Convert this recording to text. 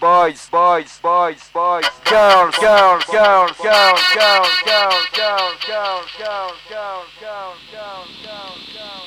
boys, boys, boys, boys, girls, girls, girls, girls, girls, girls, girls, girls, girls, girls, girls, girls, girls.